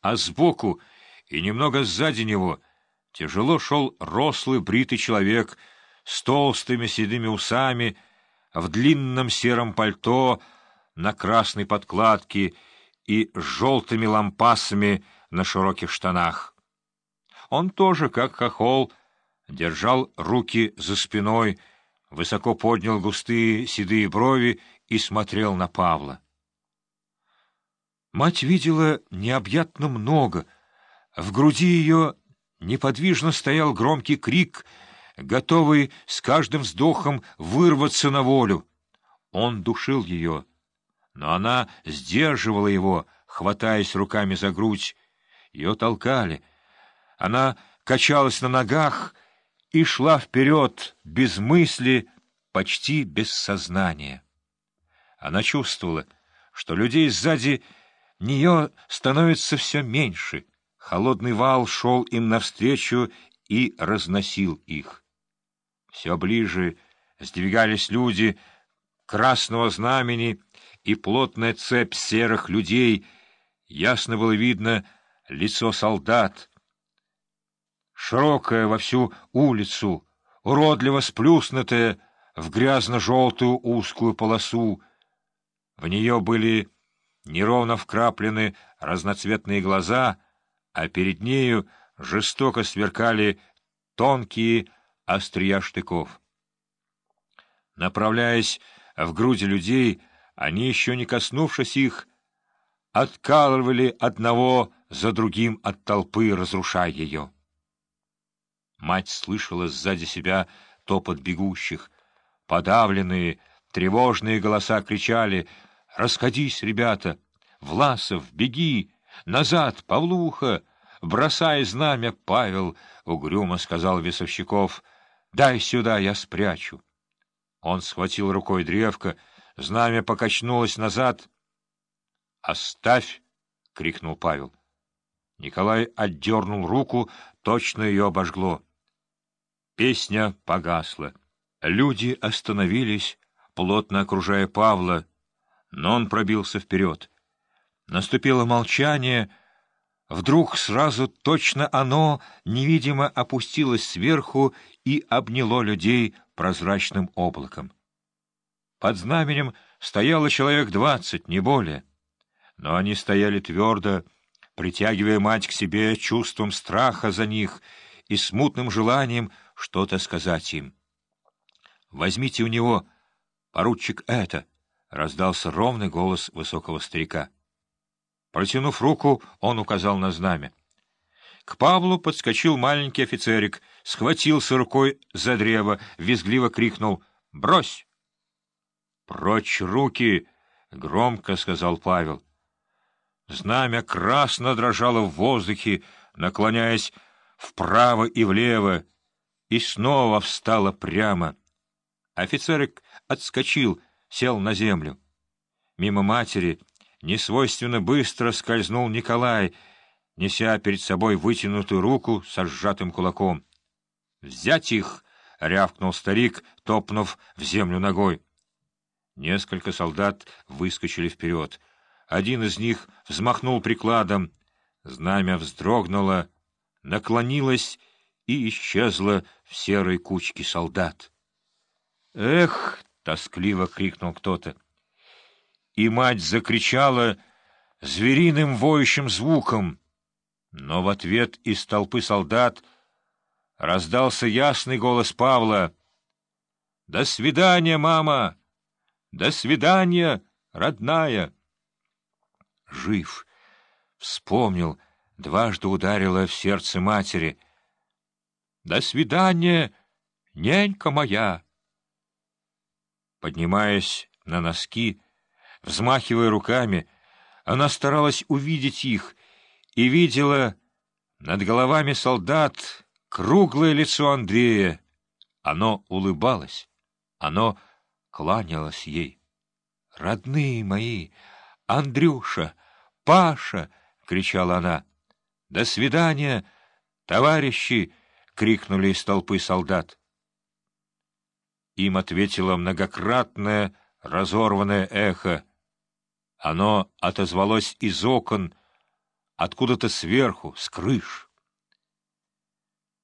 а сбоку и немного сзади него тяжело шел рослый бритый человек с толстыми седыми усами, в длинном сером пальто на красной подкладке и желтыми лампасами на широких штанах. Он тоже, как хохол, держал руки за спиной, высоко поднял густые седые брови и смотрел на Павла. Мать видела необъятно много. В груди ее неподвижно стоял громкий крик, готовый с каждым вздохом вырваться на волю. Он душил ее, но она сдерживала его, хватаясь руками за грудь. Ее толкали. Она качалась на ногах и шла вперед, без мысли, почти без сознания. Она чувствовала, что людей сзади нее становится все меньше. Холодный вал шел им навстречу и разносил их. Все ближе сдвигались люди красного знамени, и плотная цепь серых людей, ясно было видно лицо солдат, широкая во всю улицу, уродливо сплюснутая в грязно-желтую узкую полосу. В нее были неровно вкраплены разноцветные глаза, а перед нею жестоко сверкали тонкие острия штыков. Направляясь в груди людей, они, еще не коснувшись их, откалывали одного за другим от толпы, разрушая ее. Мать слышала сзади себя топот бегущих. Подавленные, тревожные голоса кричали — Расходись, ребята! Власов, беги! Назад, Павлуха! Бросай знамя, Павел! — угрюмо сказал Весовщиков. — Дай сюда, я спрячу. Он схватил рукой древко, знамя покачнулось назад. — Оставь! — крикнул Павел. Николай отдернул руку, точно ее обожгло. Песня погасла. Люди остановились, плотно окружая Павла, но он пробился вперед. Наступило молчание. Вдруг сразу точно оно невидимо опустилось сверху и обняло людей прозрачным облаком. Под знаменем стояло человек двадцать, не более. Но они стояли твердо, притягивая мать к себе чувством страха за них и смутным желанием что-то сказать им. «Возьмите у него, поручик, это!» — раздался ровный голос высокого старика. Протянув руку, он указал на знамя. К Павлу подскочил маленький офицерик, схватился рукой за древо, визгливо крикнул «Брось!» «Прочь руки!» — громко сказал Павел. Знамя красно дрожало в воздухе, наклоняясь вправо и влево, и снова встало прямо. Офицерик отскочил, сел на землю. Мимо матери несвойственно быстро скользнул Николай, неся перед собой вытянутую руку со сжатым кулаком. «Взять их!» — рявкнул старик, топнув в землю ногой. Несколько солдат выскочили вперед. Один из них взмахнул прикладом. Знамя вздрогнуло, наклонилось и исчезло в серой кучке солдат. «Эх!» Тоскливо крикнул кто-то. И мать закричала звериным воющим звуком, но в ответ из толпы солдат раздался ясный голос Павла. «До свидания, мама! До свидания, родная!» Жив, вспомнил, дважды ударила в сердце матери. «До свидания, нянька моя!» Поднимаясь на носки, взмахивая руками, она старалась увидеть их и видела над головами солдат круглое лицо Андрея. Оно улыбалось, оно кланялось ей. «Родные мои! Андрюша! Паша!» — кричала она. «До свидания, товарищи!» — крикнули из толпы солдат. Им ответило многократное разорванное эхо. Оно отозвалось из окон, откуда-то сверху, с крыш.